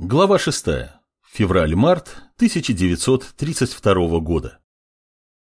Глава 6. Февраль-март 1932 года.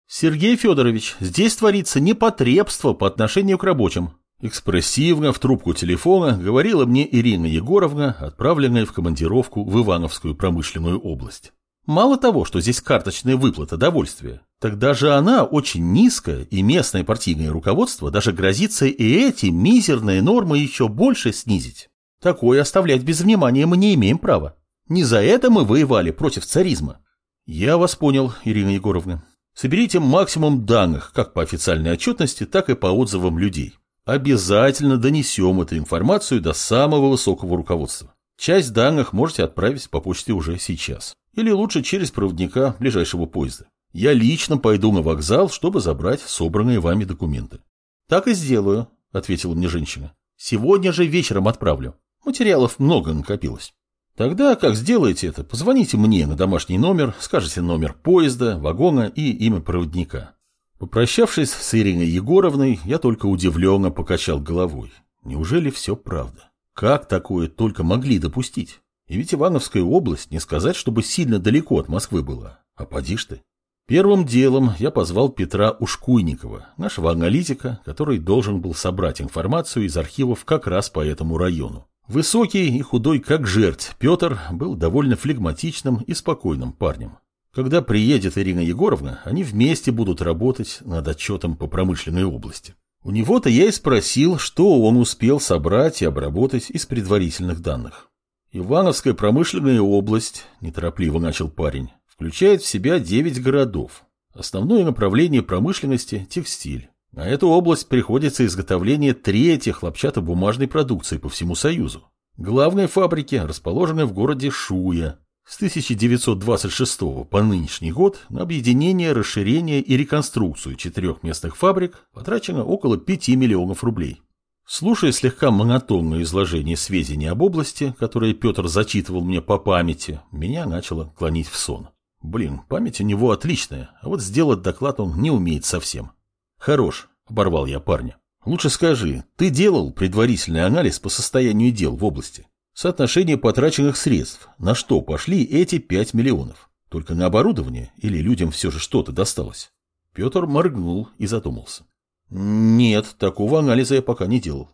Сергей Федорович, здесь творится непотребство по отношению к рабочим. Экспрессивно в трубку телефона говорила мне Ирина Егоровна, отправленная в командировку в Ивановскую промышленную область. Мало того, что здесь карточная выплата довольствия, так даже она очень низкая, и местное партийное руководство даже грозится и эти мизерные нормы еще больше снизить. Такое оставлять без внимания мы не имеем права. Не за это мы воевали против царизма. Я вас понял, Ирина Егоровна. Соберите максимум данных, как по официальной отчетности, так и по отзывам людей. Обязательно донесем эту информацию до самого высокого руководства. Часть данных можете отправить по почте уже сейчас. Или лучше через проводника ближайшего поезда. Я лично пойду на вокзал, чтобы забрать собранные вами документы. Так и сделаю, ответила мне женщина. Сегодня же вечером отправлю. Материалов много накопилось. Тогда, как сделаете это, позвоните мне на домашний номер, скажите номер поезда, вагона и имя проводника. Попрощавшись с Ириной Егоровной, я только удивленно покачал головой. Неужели все правда? Как такое только могли допустить? И ведь Ивановская область, не сказать, чтобы сильно далеко от Москвы была. А поди ж ты. Первым делом я позвал Петра Ушкуйникова, нашего аналитика, который должен был собрать информацию из архивов как раз по этому району. Высокий и худой, как жерть, Петр был довольно флегматичным и спокойным парнем. Когда приедет Ирина Егоровна, они вместе будут работать над отчетом по промышленной области. У него-то я и спросил, что он успел собрать и обработать из предварительных данных. Ивановская промышленная область, неторопливо начал парень, включает в себя 9 городов. Основное направление промышленности – текстиль. На эту область приходится изготовление третьей хлопчатобумажной продукции по всему Союзу. Главные фабрики расположены в городе Шуя. С 1926 по нынешний год на объединение, расширение и реконструкцию четырех местных фабрик потрачено около 5 миллионов рублей. Слушая слегка монотонное изложение сведений об области, которые Петр зачитывал мне по памяти, меня начало клонить в сон. Блин, память у него отличная, а вот сделать доклад он не умеет совсем. Хорош, оборвал я парня. Лучше скажи, ты делал предварительный анализ по состоянию дел в области? Соотношение потраченных средств, на что пошли эти 5 миллионов? Только на оборудование или людям все же что-то досталось? Петр моргнул и задумался. Нет, такого анализа я пока не делал.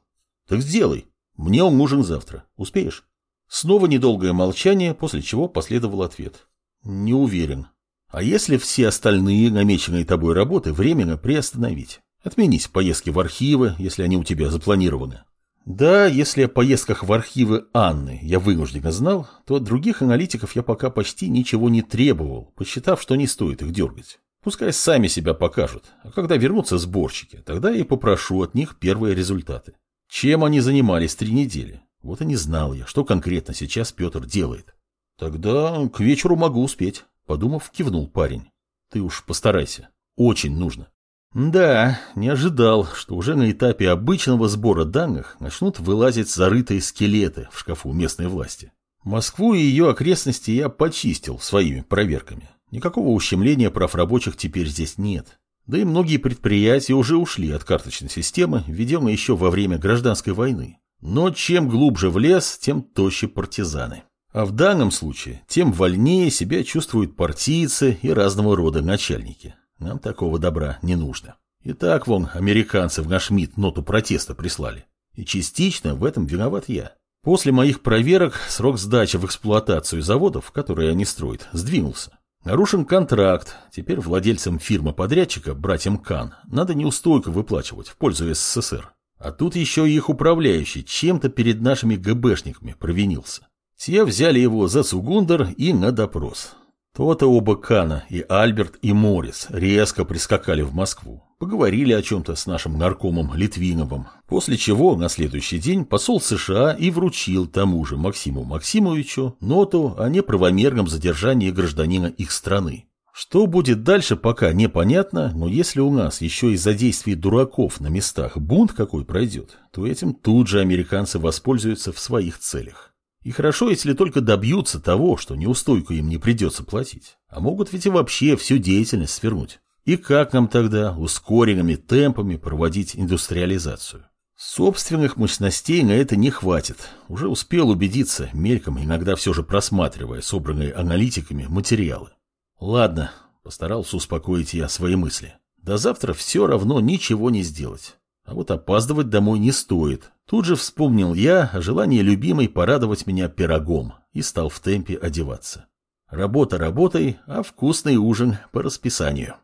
Так сделай. Мне он нужен завтра. Успеешь? Снова недолгое молчание, после чего последовал ответ. Не уверен. А если все остальные намеченные тобой работы временно приостановить? Отменить поездки в архивы, если они у тебя запланированы. Да, если о поездках в архивы Анны я вынужденно знал, то от других аналитиков я пока почти ничего не требовал, посчитав, что не стоит их дергать. Пускай сами себя покажут, а когда вернутся сборщики, тогда и попрошу от них первые результаты. Чем они занимались три недели? Вот и не знал я, что конкретно сейчас Петр делает. Тогда к вечеру могу успеть, подумав, кивнул парень. Ты уж постарайся. Очень нужно. Да, не ожидал, что уже на этапе обычного сбора данных начнут вылазить зарытые скелеты в шкафу местной власти. Москву и ее окрестности я почистил своими проверками. Никакого ущемления прав рабочих теперь здесь нет. Да и многие предприятия уже ушли от карточной системы, введенной еще во время гражданской войны. Но чем глубже в лес, тем тоще партизаны. А в данном случае, тем вольнее себя чувствуют партийцы и разного рода начальники. Нам такого добра не нужно. Итак, вон, американцы в наш МИД ноту протеста прислали. И частично в этом виноват я. После моих проверок срок сдачи в эксплуатацию заводов, которые они строят, сдвинулся. Нарушен контракт. Теперь владельцам фирмы-подрядчика, братьям Кан, надо неустойку выплачивать в пользу СССР. А тут еще и их управляющий чем-то перед нашими ГБшниками провинился. Те взяли его за Цугундер и на допрос. То-то оба Кана, и Альберт, и Морис резко прискакали в Москву. Поговорили о чем-то с нашим наркомом Литвиновым, после чего на следующий день посол США и вручил тому же Максиму Максимовичу ноту о неправомерном задержании гражданина их страны. Что будет дальше, пока непонятно, но если у нас еще из-за действий дураков на местах бунт какой пройдет, то этим тут же американцы воспользуются в своих целях. И хорошо, если только добьются того, что неустойку им не придется платить. А могут ведь и вообще всю деятельность свернуть. И как нам тогда ускоренными темпами проводить индустриализацию? Собственных мощностей на это не хватит. Уже успел убедиться, мельком, иногда все же просматривая собранные аналитиками материалы. Ладно, постарался успокоить я свои мысли. До завтра все равно ничего не сделать. А вот опаздывать домой не стоит. Тут же вспомнил я о желании любимой порадовать меня пирогом и стал в темпе одеваться. Работа работой, а вкусный ужин по расписанию.